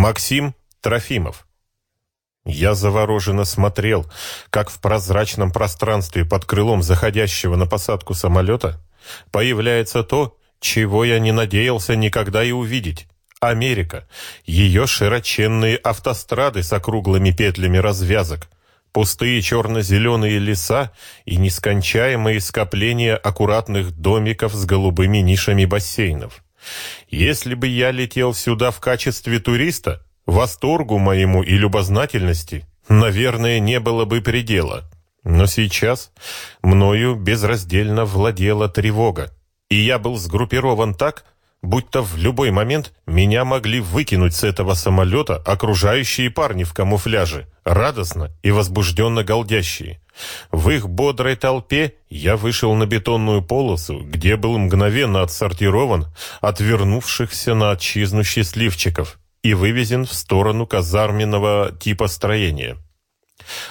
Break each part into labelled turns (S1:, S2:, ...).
S1: Максим Трофимов. Я завороженно смотрел, как в прозрачном пространстве под крылом заходящего на посадку самолета появляется то, чего я не надеялся никогда и увидеть. Америка, ее широченные автострады с округлыми петлями развязок, пустые черно-зеленые леса и нескончаемые скопления аккуратных домиков с голубыми нишами бассейнов. Если бы я летел сюда в качестве туриста, восторгу моему и любознательности, наверное, не было бы предела. Но сейчас мною безраздельно владела тревога, и я был сгруппирован так, будто в любой момент меня могли выкинуть с этого самолета окружающие парни в камуфляже, радостно и возбужденно галдящие. В их бодрой толпе я вышел на бетонную полосу, где был мгновенно отсортирован от вернувшихся на отчизну счастливчиков и вывезен в сторону казарменного типа строения.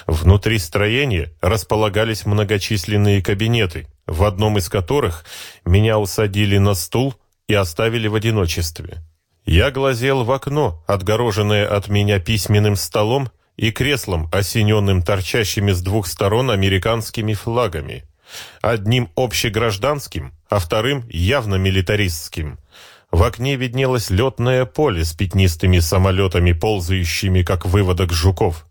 S1: Внутри строения располагались многочисленные кабинеты, в одном из которых меня усадили на стул и оставили в одиночестве. Я глазел в окно, отгороженное от меня письменным столом и креслом, осененным торчащими с двух сторон американскими флагами. Одним общегражданским, а вторым явно милитаристским. В окне виднелось летное поле с пятнистыми самолетами, ползающими, как выводок жуков.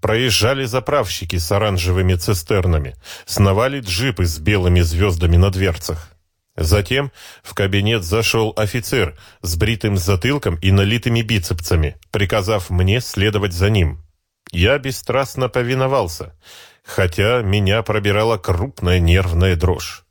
S1: Проезжали заправщики с оранжевыми цистернами, сновали джипы с белыми звездами на дверцах. Затем в кабинет зашел офицер с бритым затылком и налитыми бицепсами, приказав мне следовать за ним. Я бесстрастно повиновался, хотя меня пробирала крупная нервная дрожь.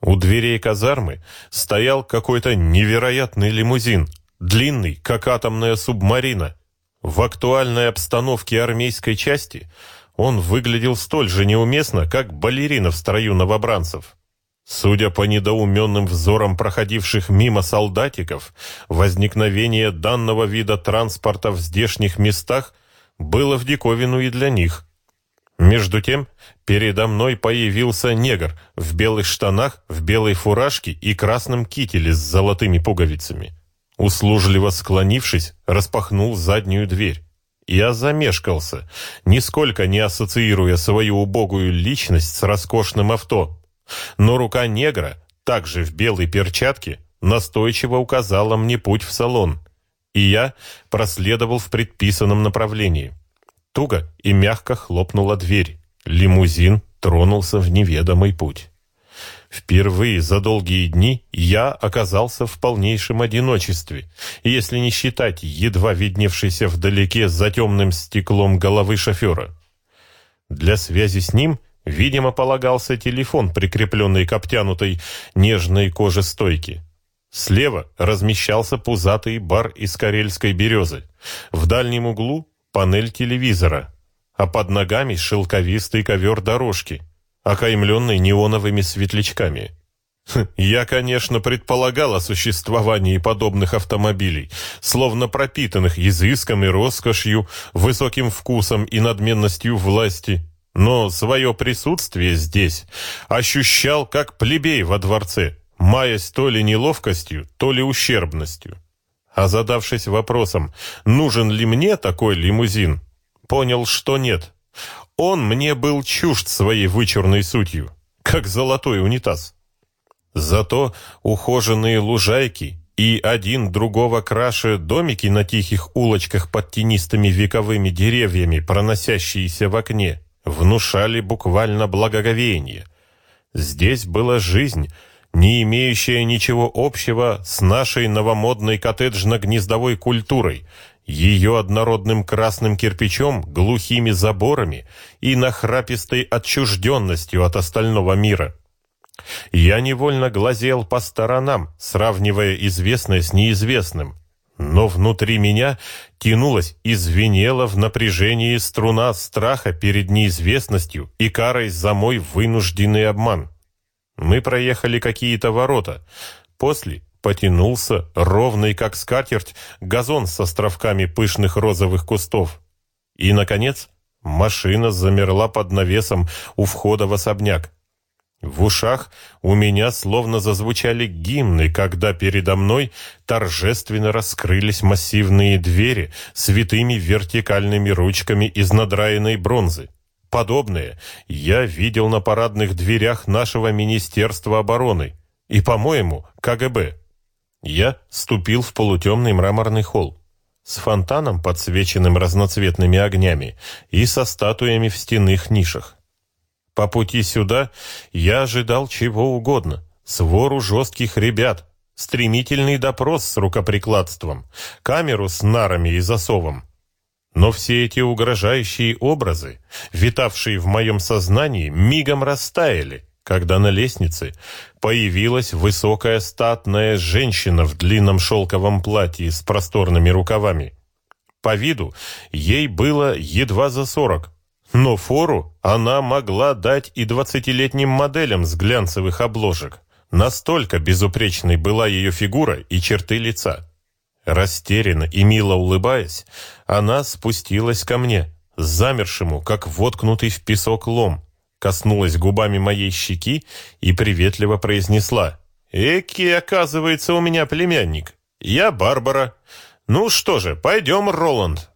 S1: У дверей казармы стоял какой-то невероятный лимузин, длинный, как атомная субмарина. В актуальной обстановке армейской части он выглядел столь же неуместно, как балерина в строю новобранцев. Судя по недоуменным взорам проходивших мимо солдатиков, возникновение данного вида транспорта в здешних местах было в диковину и для них. Между тем, передо мной появился негр в белых штанах, в белой фуражке и красном кителе с золотыми пуговицами. Услужливо склонившись, распахнул заднюю дверь. Я замешкался, нисколько не ассоциируя свою убогую личность с роскошным авто, но рука негра, также в белой перчатке, настойчиво указала мне путь в салон, и я проследовал в предписанном направлении. Туго и мягко хлопнула дверь. Лимузин тронулся в неведомый путь. Впервые за долгие дни я оказался в полнейшем одиночестве, если не считать едва видневшейся вдалеке за темным стеклом головы шофера. Для связи с ним Видимо, полагался телефон, прикрепленный к обтянутой нежной коже стойки. Слева размещался пузатый бар из карельской березы. В дальнем углу панель телевизора, а под ногами шелковистый ковер дорожки, окаймленный неоновыми светлячками. Хм, я, конечно, предполагал о существовании подобных автомобилей, словно пропитанных изыском и роскошью, высоким вкусом и надменностью власти, но свое присутствие здесь ощущал как плебей во дворце, маясь то ли неловкостью, то ли ущербностью. А задавшись вопросом, нужен ли мне такой лимузин, понял, что нет. Он мне был чужд своей вычурной сутью, как золотой унитаз. Зато ухоженные лужайки и один другого краше домики на тихих улочках под тенистыми вековыми деревьями, проносящиеся в окне, внушали буквально благоговение. Здесь была жизнь, не имеющая ничего общего с нашей новомодной коттеджно-гнездовой культурой, ее однородным красным кирпичом, глухими заборами и нахрапистой отчужденностью от остального мира. Я невольно глазел по сторонам, сравнивая известное с неизвестным, но внутри меня тянулась и звенела в напряжении струна страха перед неизвестностью и карой за мой вынужденный обман. Мы проехали какие-то ворота. После потянулся, ровный как скатерть, газон с островками пышных розовых кустов. И, наконец, машина замерла под навесом у входа в особняк. В ушах у меня словно зазвучали гимны, когда передо мной торжественно раскрылись массивные двери с витыми вертикальными ручками из надраенной бронзы. Подобное я видел на парадных дверях нашего Министерства обороны и, по-моему, КГБ. Я ступил в полутемный мраморный холл с фонтаном, подсвеченным разноцветными огнями, и со статуями в стенных нишах. По пути сюда я ожидал чего угодно. Свору жестких ребят, стремительный допрос с рукоприкладством, камеру с нарами и засовом. Но все эти угрожающие образы, витавшие в моем сознании, мигом растаяли, когда на лестнице появилась высокая статная женщина в длинном шелковом платье с просторными рукавами. По виду ей было едва за сорок, но фору она могла дать и двадцатилетним моделям с глянцевых обложек. Настолько безупречной была ее фигура и черты лица. Растерянно и мило улыбаясь, она спустилась ко мне, замершему, как воткнутый в песок лом, коснулась губами моей щеки и приветливо произнесла. «Эки, оказывается, у меня племянник. Я Барбара. Ну что же, пойдем, Роланд».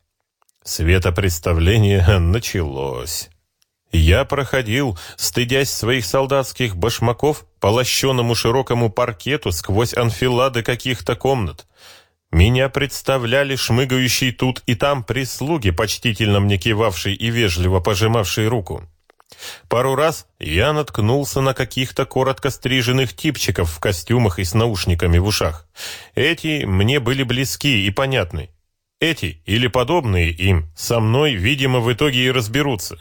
S1: Светопредставление началось. Я проходил, стыдясь своих солдатских башмаков, по лощенному широкому паркету сквозь анфилады каких-то комнат. Меня представляли шмыгающие тут и там прислуги, почтительно мне кивавшие и вежливо пожимавшие руку. Пару раз я наткнулся на каких-то коротко стриженных типчиков в костюмах и с наушниками в ушах. Эти мне были близки и понятны. Эти или подобные им со мной, видимо, в итоге и разберутся.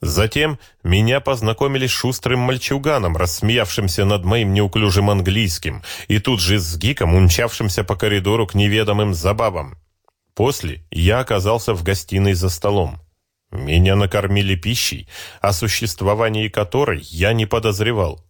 S1: Затем меня познакомили с шустрым мальчуганом, рассмеявшимся над моим неуклюжим английским, и тут же с гиком, умчавшимся по коридору к неведомым забавам. После я оказался в гостиной за столом. Меня накормили пищей, о существовании которой я не подозревал.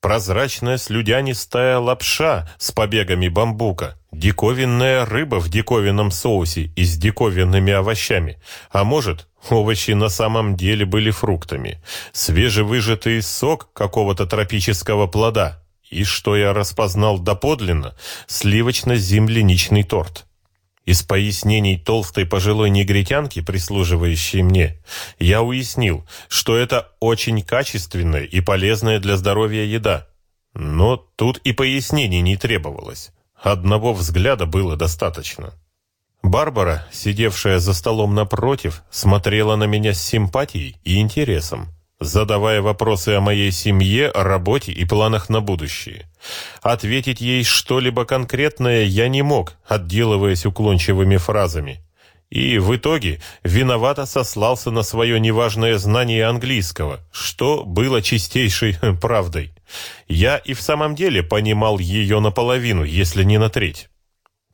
S1: Прозрачная слюдянистая лапша с побегами бамбука, диковинная рыба в диковинном соусе и с диковинными овощами, а может, овощи на самом деле были фруктами, свежевыжатый сок какого-то тропического плода и, что я распознал доподлинно, сливочно-земляничный торт. Из пояснений толстой пожилой негритянки, прислуживающей мне, я уяснил, что это очень качественная и полезная для здоровья еда. Но тут и пояснений не требовалось. Одного взгляда было достаточно. Барбара, сидевшая за столом напротив, смотрела на меня с симпатией и интересом задавая вопросы о моей семье, о работе и планах на будущее. Ответить ей что-либо конкретное я не мог, отделываясь уклончивыми фразами. И в итоге виновато сослался на свое неважное знание английского, что было чистейшей правдой. Я и в самом деле понимал ее наполовину, если не на треть.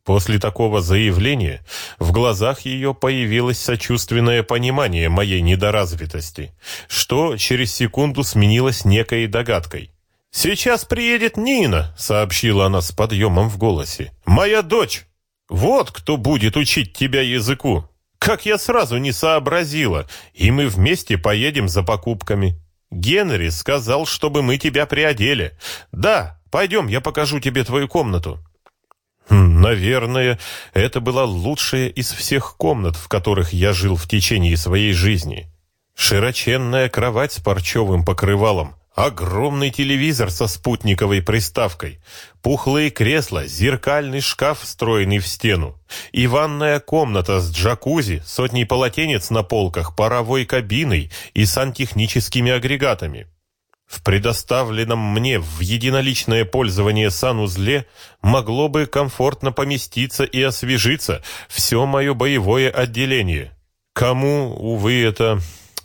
S1: После такого заявления в глазах ее появилось сочувственное понимание моей недоразвитости, что через секунду сменилось некой догадкой. «Сейчас приедет Нина», — сообщила она с подъемом в голосе. «Моя дочь! Вот кто будет учить тебя языку! Как я сразу не сообразила, и мы вместе поедем за покупками. Генри сказал, чтобы мы тебя приодели. Да, пойдем, я покажу тебе твою комнату». Хм, наверное, это была лучшая из всех комнат, в которых я жил в течение своей жизни. Широченная кровать с парчевым покрывалом, огромный телевизор со спутниковой приставкой, пухлые кресла, зеркальный шкаф, встроенный в стену, и ванная комната с джакузи, сотней полотенец на полках, паровой кабиной и сантехническими агрегатами. В предоставленном мне в единоличное пользование санузле могло бы комфортно поместиться и освежиться все мое боевое отделение. Кому, увы, это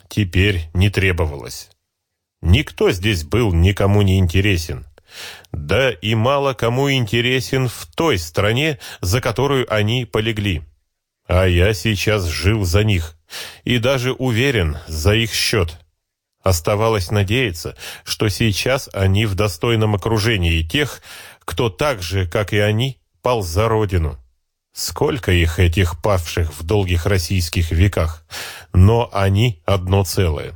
S1: теперь не требовалось. Никто здесь был никому не интересен. Да и мало кому интересен в той стране, за которую они полегли. А я сейчас жил за них и даже уверен за их счет. Оставалось надеяться, что сейчас они в достойном окружении тех, кто так же, как и они, пал за родину. Сколько их, этих павших в долгих российских веках, но они одно целое.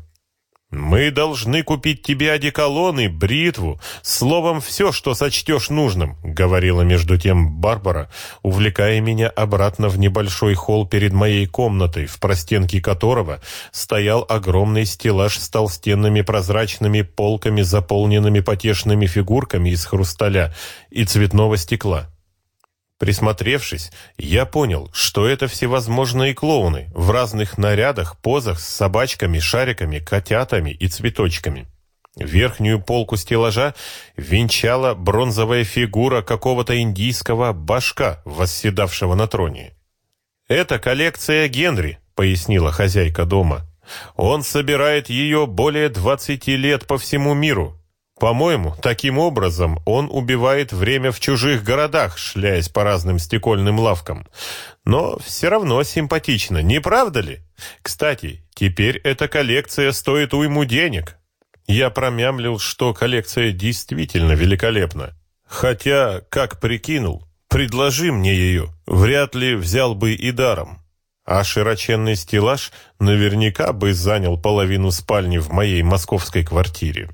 S1: Мы должны купить тебе одеколоны, бритву, словом, все, что сочтешь нужным», — говорила между тем Барбара, увлекая меня обратно в небольшой холл перед моей комнатой, в простенке которого стоял огромный стеллаж с толстенными прозрачными полками, заполненными потешными фигурками из хрусталя и цветного стекла. Присмотревшись, я понял, что это всевозможные клоуны в разных нарядах, позах с собачками, шариками, котятами и цветочками. Верхнюю полку стеллажа венчала бронзовая фигура какого-то индийского башка, восседавшего на троне. «Это коллекция Генри», — пояснила хозяйка дома. «Он собирает ее более двадцати лет по всему миру, по-моему, таким образом он убивает время в чужих городах, шляясь по разным стекольным лавкам. Но все равно симпатично, не правда ли? Кстати, теперь эта коллекция стоит уйму денег. Я промямлил, что коллекция действительно великолепна. Хотя, как прикинул, предложи мне ее, вряд ли взял бы и даром. А широченный стеллаж наверняка бы занял половину спальни в моей московской квартире.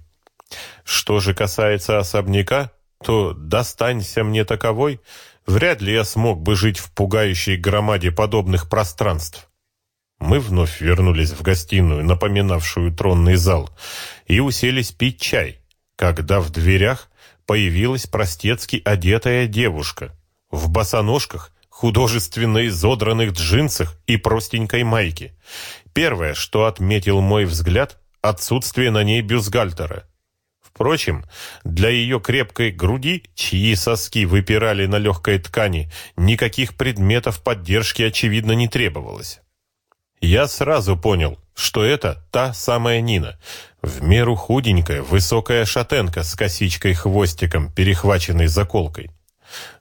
S1: Что же касается особняка, то достанься мне таковой, вряд ли я смог бы жить в пугающей громаде подобных пространств. Мы вновь вернулись в гостиную, напоминавшую тронный зал, и уселись пить чай, когда в дверях появилась простецки одетая девушка в босоножках, художественно изодранных джинсах и простенькой майке. Первое, что отметил мой взгляд, отсутствие на ней бюстгальтера. Впрочем, для ее крепкой груди, чьи соски выпирали на легкой ткани, никаких предметов поддержки, очевидно, не требовалось. Я сразу понял, что это та самая Нина, в меру худенькая, высокая шатенка с косичкой-хвостиком, перехваченной заколкой.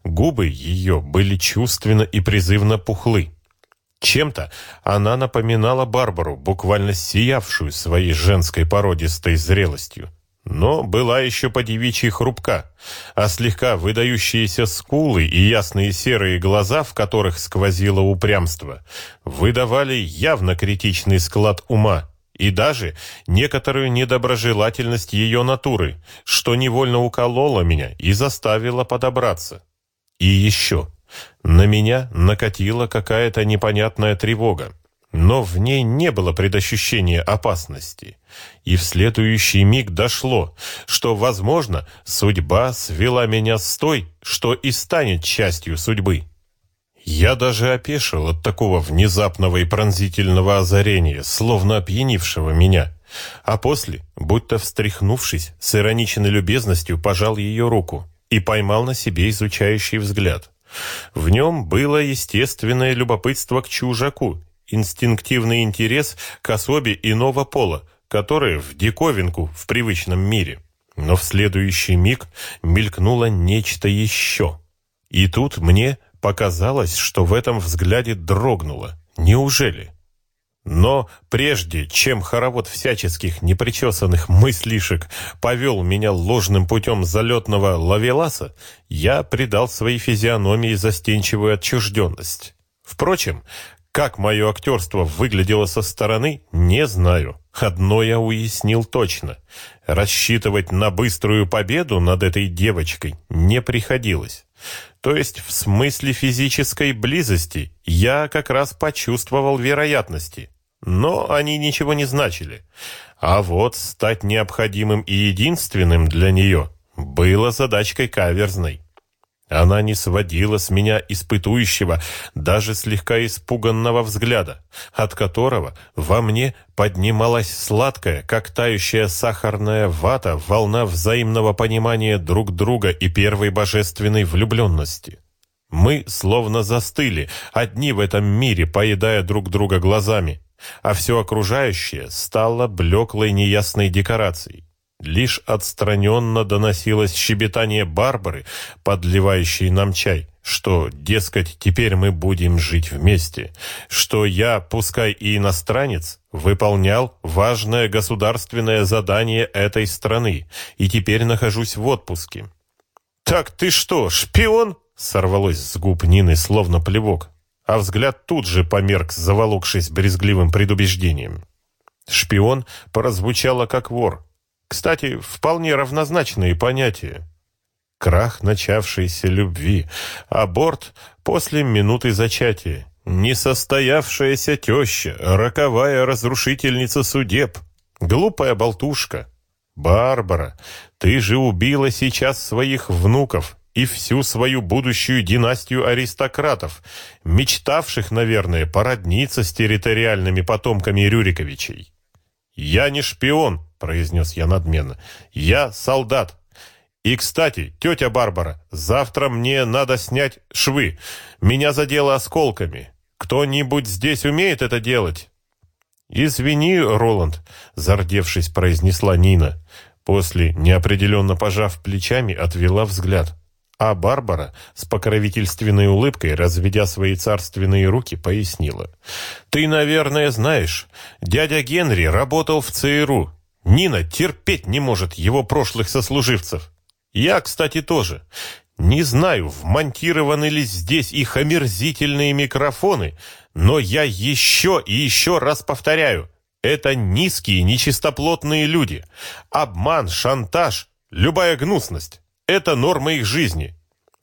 S1: Губы ее были чувственно и призывно пухлы. Чем-то она напоминала Барбару, буквально сиявшую своей женской породистой зрелостью но была еще по девичьей хрупка, а слегка выдающиеся скулы и ясные серые глаза, в которых сквозило упрямство, выдавали явно критичный склад ума и даже некоторую недоброжелательность ее натуры, что невольно укололо меня и заставило подобраться. И еще, на меня накатила какая-то непонятная тревога но в ней не было предощущения опасности. И в следующий миг дошло, что, возможно, судьба свела меня с той, что и станет частью судьбы. Я даже опешил от такого внезапного и пронзительного озарения, словно опьянившего меня. А после, будто встряхнувшись, с ироничной любезностью пожал ее руку и поймал на себе изучающий взгляд. В нем было естественное любопытство к чужаку инстинктивный интерес к особе иного пола, которая в диковинку в привычном мире. Но в следующий миг мелькнуло нечто еще. И тут мне показалось, что в этом взгляде дрогнуло. Неужели? Но прежде, чем хоровод всяческих непричесанных мыслишек повел меня ложным путем залетного лавеласа, я придал своей физиономии застенчивую отчужденность. Впрочем, как мое актерство выглядело со стороны, не знаю. Одно я уяснил точно. Рассчитывать на быструю победу над этой девочкой не приходилось. То есть в смысле физической близости я как раз почувствовал вероятности. Но они ничего не значили. А вот стать необходимым и единственным для нее было задачкой каверзной. Она не сводила с меня испытующего, даже слегка испуганного взгляда, от которого во мне поднималась сладкая, как тающая сахарная вата, волна взаимного понимания друг друга и первой божественной влюбленности. Мы словно застыли, одни в этом мире, поедая друг друга глазами, а все окружающее стало блеклой неясной декорацией. Лишь отстраненно доносилось щебетание Барбары, подливающей нам чай, что, дескать, теперь мы будем жить вместе, что я, пускай и иностранец, выполнял важное государственное задание этой страны и теперь нахожусь в отпуске. «Так ты что, шпион?» — сорвалось с губ Нины словно плевок, а взгляд тут же померк, заволокшись брезгливым предубеждением. Шпион прозвучало как вор. Кстати, вполне равнозначные понятия. Крах начавшейся любви, аборт после минуты зачатия, несостоявшаяся теща, роковая разрушительница судеб, глупая болтушка. Барбара, ты же убила сейчас своих внуков и всю свою будущую династию аристократов, мечтавших, наверное, породниться с территориальными потомками Рюриковичей. «Я не шпион», произнес я надменно. «Я солдат. И, кстати, тетя Барбара, завтра мне надо снять швы. Меня задело осколками. Кто-нибудь здесь умеет это делать?» «Извини, Роланд», — зардевшись, произнесла Нина. После, неопределенно пожав плечами, отвела взгляд. А Барбара с покровительственной улыбкой, разведя свои царственные руки, пояснила. «Ты, наверное, знаешь, дядя Генри работал в ЦРУ. Нина терпеть не может его прошлых сослуживцев. Я, кстати, тоже. Не знаю, вмонтированы ли здесь их омерзительные микрофоны, но я еще и еще раз повторяю. Это низкие, нечистоплотные люди. Обман, шантаж, любая гнусность. Это норма их жизни.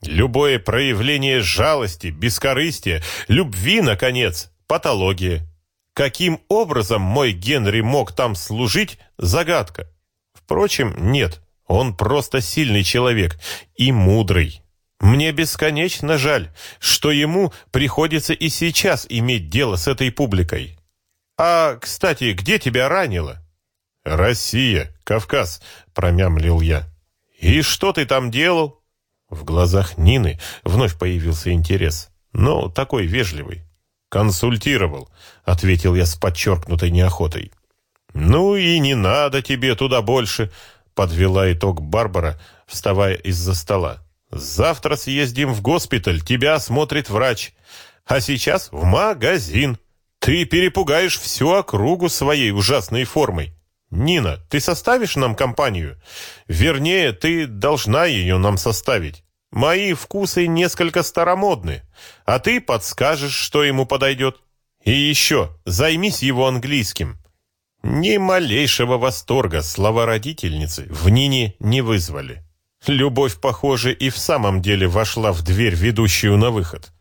S1: Любое проявление жалости, бескорыстия, любви, наконец, патология. Каким образом мой Генри мог там служить – загадка. Впрочем, нет, он просто сильный человек и мудрый. Мне бесконечно жаль, что ему приходится и сейчас иметь дело с этой публикой. А, кстати, где тебя ранило? Россия, Кавказ, промямлил я. И что ты там делал? В глазах Нины вновь появился интерес, но такой вежливый. «Консультировал», — ответил я с подчеркнутой неохотой. «Ну и не надо тебе туда больше», — подвела итог Барбара, вставая из-за стола. «Завтра съездим в госпиталь, тебя осмотрит врач. А сейчас в магазин. Ты перепугаешь всю округу своей ужасной формой. Нина, ты составишь нам компанию? Вернее, ты должна ее нам составить. Мои вкусы несколько старомодны, а ты подскажешь, что ему подойдет. И еще, займись его английским. Ни малейшего восторга слова родительницы в Нине не вызвали. Любовь, похоже, и в самом деле вошла в дверь, ведущую на выход.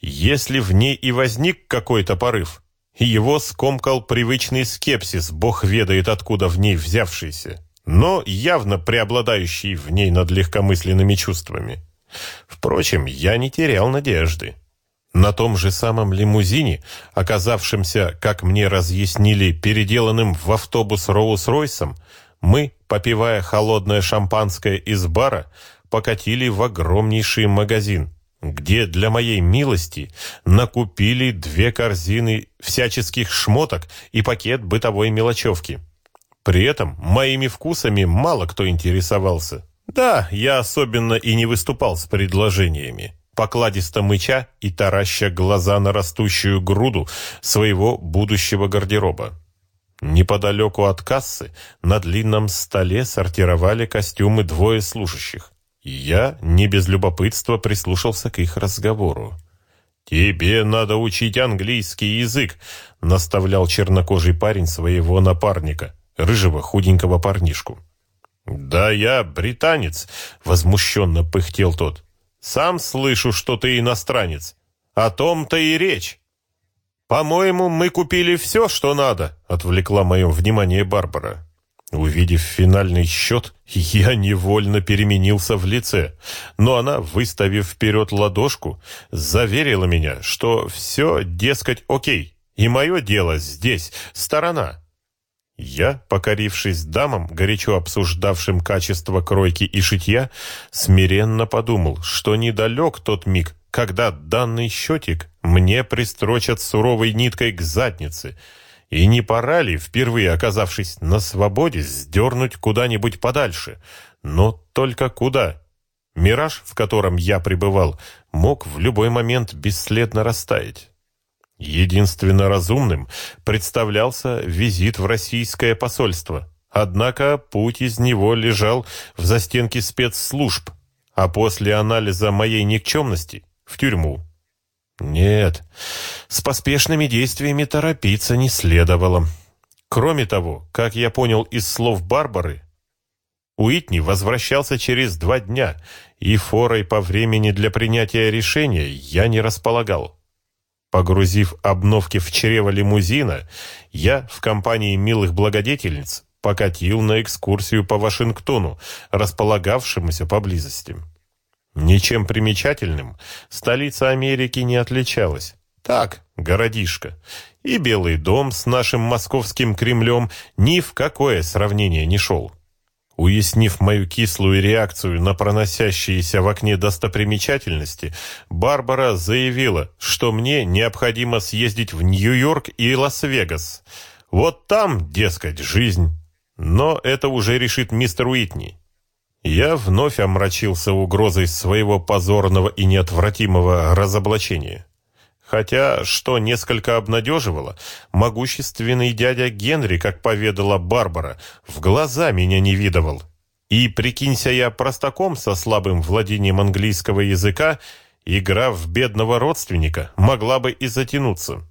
S1: Если в ней и возник какой-то порыв, его скомкал привычный скепсис, бог ведает откуда в ней взявшийся но явно преобладающий в ней над легкомысленными чувствами. Впрочем, я не терял надежды. На том же самом лимузине, оказавшемся, как мне разъяснили, переделанным в автобус Роуз-Ройсом, мы, попивая холодное шампанское из бара, покатили в огромнейший магазин, где для моей милости накупили две корзины всяческих шмоток и пакет бытовой мелочевки. При этом моими вкусами мало кто интересовался. Да, я особенно и не выступал с предложениями. Покладисто мыча и тараща глаза на растущую груду своего будущего гардероба. Неподалеку от кассы на длинном столе сортировали костюмы двое служащих. Я не без любопытства прислушался к их разговору. «Тебе надо учить английский язык», — наставлял чернокожий парень своего напарника рыжего худенького парнишку. «Да я британец», — возмущенно пыхтел тот. «Сам слышу, что ты иностранец. О том-то и речь». «По-моему, мы купили все, что надо», — отвлекла мое внимание Барбара. Увидев финальный счет, я невольно переменился в лице, но она, выставив вперед ладошку, заверила меня, что все, дескать, окей, и мое дело здесь, сторона. Я, покорившись дамам, горячо обсуждавшим качество кройки и шитья, смиренно подумал, что недалек тот миг, когда данный счетик мне пристрочат суровой ниткой к заднице, и не пора ли, впервые оказавшись на свободе, сдернуть куда-нибудь подальше? Но только куда? Мираж, в котором я пребывал, мог в любой момент бесследно растаять. Единственно разумным представлялся визит в российское посольство. Однако путь из него лежал в застенке спецслужб, а после анализа моей никчемности — в тюрьму. Нет, с поспешными действиями торопиться не следовало. Кроме того, как я понял из слов Барбары, Уитни возвращался через два дня, и форой по времени для принятия решения я не располагал. Погрузив обновки в чрево лимузина, я в компании милых благодетельниц покатил на экскурсию по Вашингтону, располагавшемуся поблизости. Ничем примечательным столица Америки не отличалась. Так, городишко. И Белый дом с нашим московским Кремлем ни в какое сравнение не шел. Уяснив мою кислую реакцию на проносящиеся в окне достопримечательности, Барбара заявила, что мне необходимо съездить в Нью-Йорк и Лас-Вегас. Вот там, дескать, жизнь. Но это уже решит мистер Уитни. Я вновь омрачился угрозой своего позорного и неотвратимого разоблачения. Хотя, что несколько обнадеживало, могущественный дядя Генри, как поведала Барбара, в глаза меня не видывал. И, прикинься я простаком со слабым владением английского языка, игра в бедного родственника могла бы и затянуться.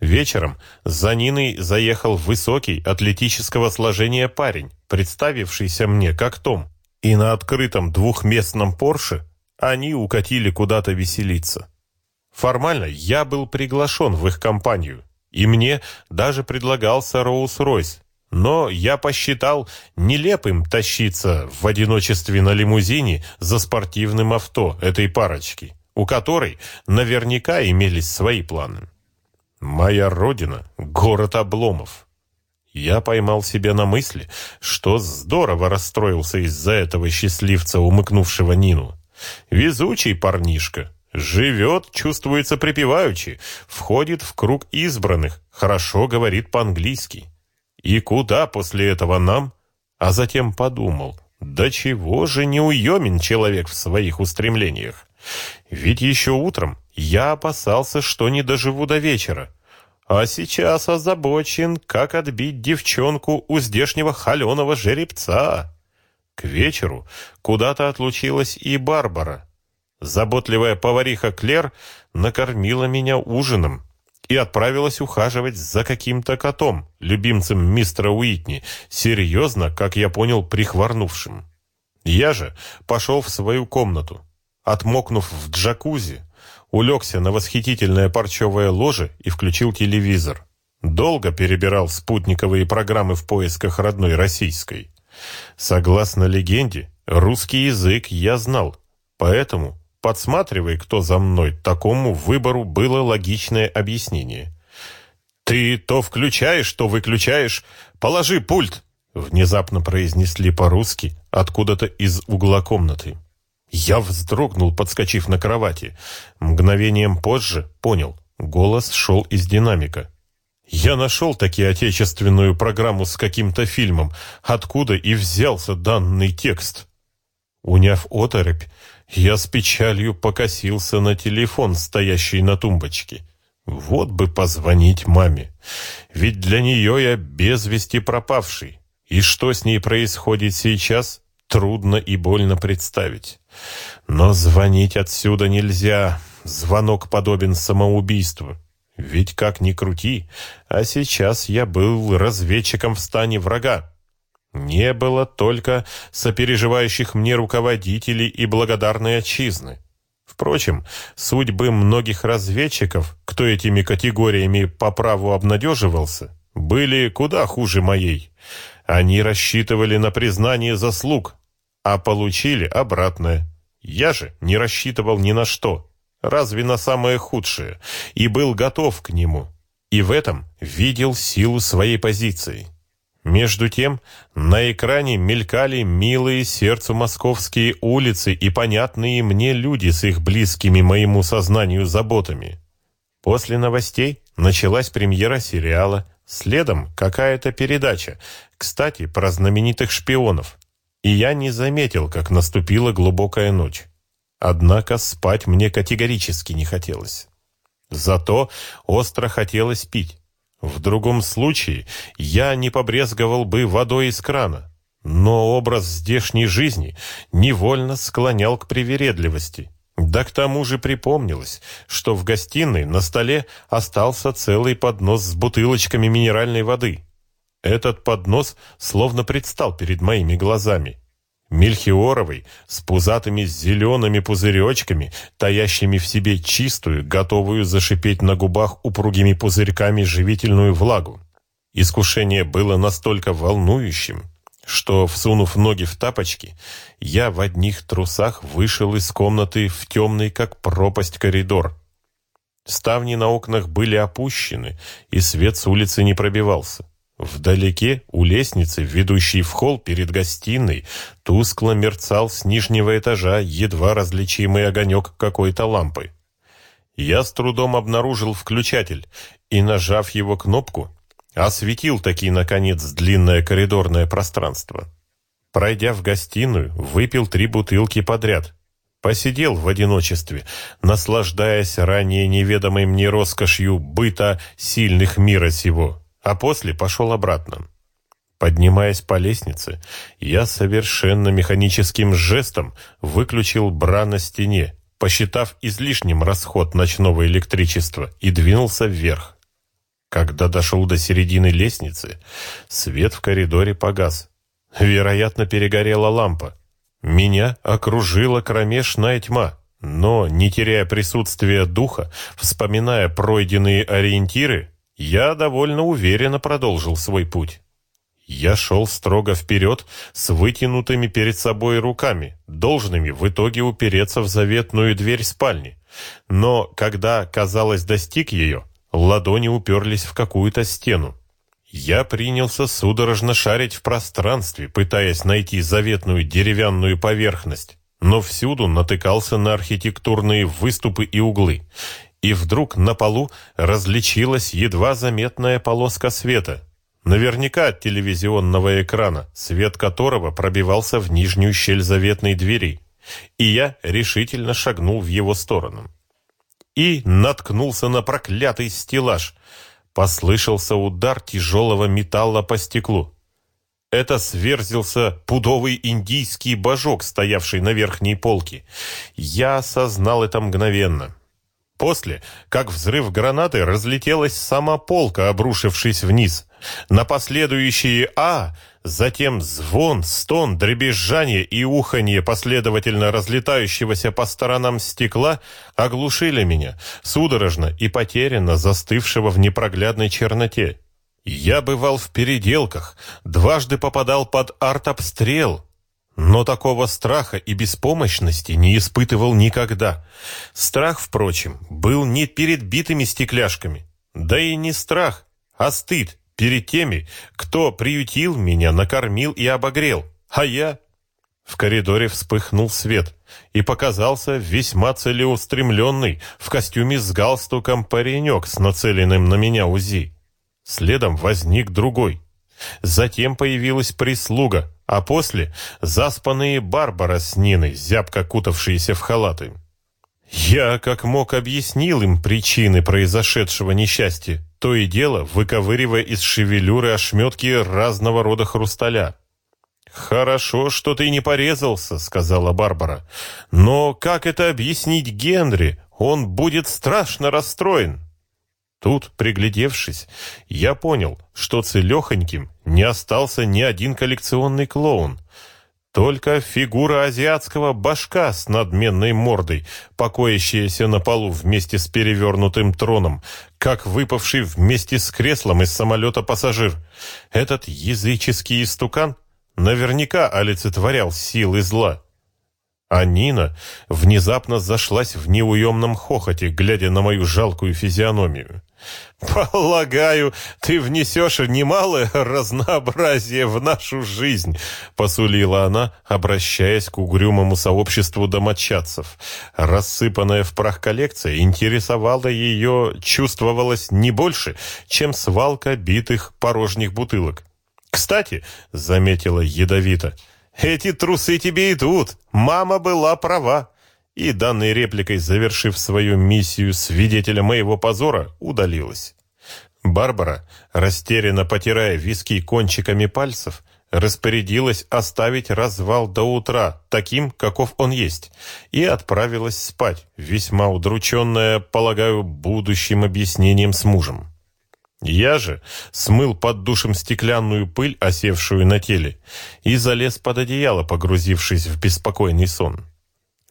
S1: Вечером за Ниной заехал высокий, атлетического сложения парень, представившийся мне как Том, и на открытом двухместном Порше они укатили куда-то веселиться. Формально я был приглашен в их компанию, и мне даже предлагался Роуз-Ройс, но я посчитал нелепым тащиться в одиночестве на лимузине за спортивным авто этой парочки, у которой наверняка имелись свои планы. Моя родина — город обломов. Я поймал себя на мысли, что здорово расстроился из-за этого счастливца, умыкнувшего Нину. Везучий парнишка, Живет, чувствуется припеваючи, входит в круг избранных, хорошо говорит по-английски. И куда после этого нам? А затем подумал, да чего же неуемен человек в своих устремлениях? Ведь еще утром я опасался, что не доживу до вечера. А сейчас озабочен, как отбить девчонку у здешнего холеного жеребца. К вечеру куда-то отлучилась и Барбара. Заботливая повариха Клер накормила меня ужином и отправилась ухаживать за каким-то котом, любимцем мистера Уитни, серьезно, как я понял, прихворнувшим. Я же пошел в свою комнату. Отмокнув в джакузи, улегся на восхитительное парчевое ложе и включил телевизор. Долго перебирал спутниковые программы в поисках родной российской. Согласно легенде, русский язык я знал, поэтому Подсматривай, кто за мной. Такому выбору было логичное объяснение. «Ты то включаешь, то выключаешь. Положи пульт!» Внезапно произнесли по-русски откуда-то из угла комнаты. Я вздрогнул, подскочив на кровати. Мгновением позже понял. Голос шел из динамика. Я нашел таки отечественную программу с каким-то фильмом, откуда и взялся данный текст. Уняв оторопь, я с печалью покосился на телефон, стоящий на тумбочке. Вот бы позвонить маме. Ведь для нее я без вести пропавший. И что с ней происходит сейчас, трудно и больно представить. Но звонить отсюда нельзя. Звонок подобен самоубийству. Ведь как ни крути, а сейчас я был разведчиком в стане врага. Не было только сопереживающих мне руководителей и благодарной отчизны. Впрочем, судьбы многих разведчиков, кто этими категориями по праву обнадеживался, были куда хуже моей. Они рассчитывали на признание заслуг, а получили обратное. Я же не рассчитывал ни на что, разве на самое худшее, и был готов к нему. И в этом видел силу своей позиции. Между тем, на экране мелькали милые сердцу московские улицы и понятные мне люди с их близкими моему сознанию заботами. После новостей началась премьера сериала, следом какая-то передача, кстати, про знаменитых шпионов. И я не заметил, как наступила глубокая ночь. Однако спать мне категорически не хотелось. Зато остро хотелось пить. В другом случае я не побрезговал бы водой из крана, но образ здешней жизни невольно склонял к привередливости. Да к тому же припомнилось, что в гостиной на столе остался целый поднос с бутылочками минеральной воды. Этот поднос словно предстал перед моими глазами. Мельхиоровый, с пузатыми зелеными пузыречками, таящими в себе чистую, готовую зашипеть на губах упругими пузырьками живительную влагу. Искушение было настолько волнующим, что, всунув ноги в тапочки, я в одних трусах вышел из комнаты в темный, как пропасть, коридор. Ставни на окнах были опущены, и свет с улицы не пробивался. Вдалеке, у лестницы, ведущей в холл перед гостиной, тускло мерцал с нижнего этажа едва различимый огонек какой-то лампы. Я с трудом обнаружил включатель и, нажав его кнопку, осветил таки, наконец, длинное коридорное пространство. Пройдя в гостиную, выпил три бутылки подряд. Посидел в одиночестве, наслаждаясь ранее неведомой мне роскошью быта сильных мира сего а после пошел обратно. Поднимаясь по лестнице, я совершенно механическим жестом выключил бра на стене, посчитав излишним расход ночного электричества, и двинулся вверх. Когда дошел до середины лестницы, свет в коридоре погас. Вероятно, перегорела лампа. Меня окружила кромешная тьма, но, не теряя присутствия духа, вспоминая пройденные ориентиры, я довольно уверенно продолжил свой путь. Я шел строго вперед с вытянутыми перед собой руками, должными в итоге упереться в заветную дверь спальни. Но когда, казалось, достиг ее, ладони уперлись в какую-то стену. Я принялся судорожно шарить в пространстве, пытаясь найти заветную деревянную поверхность, но всюду натыкался на архитектурные выступы и углы и вдруг на полу различилась едва заметная полоска света. Наверняка от телевизионного экрана, свет которого пробивался в нижнюю щель заветной двери. И я решительно шагнул в его сторону. И наткнулся на проклятый стеллаж. Послышался удар тяжелого металла по стеклу. Это сверзился пудовый индийский божок, стоявший на верхней полке. Я осознал это мгновенно. После, как взрыв гранаты, разлетелась сама полка, обрушившись вниз. На последующие «А», затем звон, стон, дребезжание и уханье последовательно разлетающегося по сторонам стекла оглушили меня, судорожно и потерянно застывшего в непроглядной черноте. Я бывал в переделках, дважды попадал под артобстрел, но такого страха и беспомощности не испытывал никогда. Страх, впрочем, был не перед битыми стекляшками. Да и не страх, а стыд перед теми, кто приютил меня, накормил и обогрел. А я... В коридоре вспыхнул свет, и показался весьма целеустремленный в костюме с галстуком паренек с нацеленным на меня УЗИ. Следом возник другой. Затем появилась прислуга, а после — заспанные Барбара с Ниной, зябко кутавшиеся в халаты. Я, как мог, объяснил им причины произошедшего несчастья, то и дело выковыривая из шевелюры ошметки разного рода хрусталя. «Хорошо, что ты не порезался», — сказала Барбара. «Но как это объяснить Генри? Он будет страшно расстроен». Тут, приглядевшись, я понял, что целехоньким не остался ни один коллекционный клоун. Только фигура азиатского башка с надменной мордой, покоящаяся на полу вместе с перевернутым троном, как выпавший вместе с креслом из самолета пассажир. Этот языческий истукан наверняка олицетворял силы зла. А Нина внезапно зашлась в неуемном хохоте, глядя на мою жалкую физиономию. «Полагаю, ты внесешь немалое разнообразие в нашу жизнь», — посулила она, обращаясь к угрюмому сообществу домочадцев. Рассыпанная в прах коллекция интересовала ее, чувствовалось не больше, чем свалка битых порожних бутылок. «Кстати», — заметила ядовито, — эти трусы тебе идут. Мама была права. И данной репликой, завершив свою миссию свидетеля моего позора, удалилась. Барбара, растерянно потирая виски кончиками пальцев, распорядилась оставить развал до утра, таким, каков он есть, и отправилась спать, весьма удрученная, полагаю, будущим объяснением с мужем. Я же смыл под душем стеклянную пыль, осевшую на теле, и залез под одеяло, погрузившись в беспокойный сон.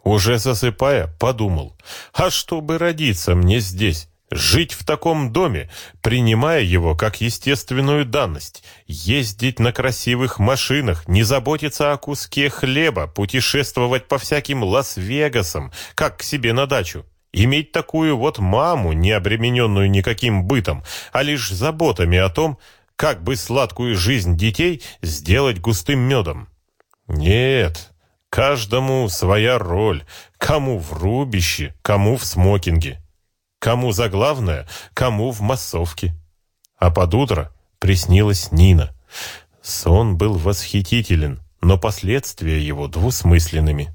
S1: Уже засыпая, подумал, а чтобы родиться мне здесь, жить в таком доме, принимая его как естественную данность, ездить на красивых машинах, не заботиться о куске хлеба, путешествовать по всяким Лас-Вегасам, как к себе на дачу. Иметь такую вот маму, не обремененную никаким бытом, а лишь заботами о том, как бы сладкую жизнь детей сделать густым медом. Нет, каждому своя роль, кому в рубище, кому в смокинге, кому за главное, кому в массовке. А под утро приснилась Нина. Сон был восхитителен, но последствия его двусмысленными.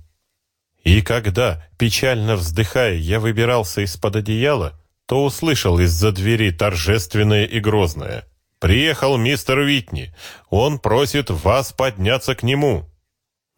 S1: И когда, печально вздыхая, я выбирался из-под одеяла, то услышал из-за двери торжественное и грозное. «Приехал мистер Витни. Он просит вас подняться к нему».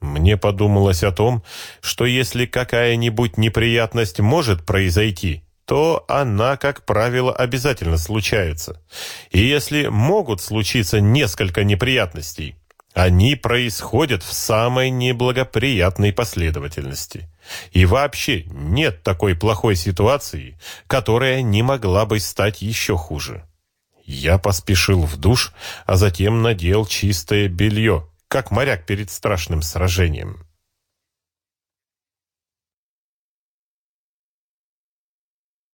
S1: Мне подумалось о том, что если какая-нибудь неприятность может произойти, то она, как правило, обязательно случается. И если могут случиться несколько неприятностей, они происходят в самой неблагоприятной последовательности. И вообще нет такой плохой ситуации, которая не могла бы стать еще хуже. Я поспешил в душ, а затем надел чистое белье, как моряк перед страшным сражением.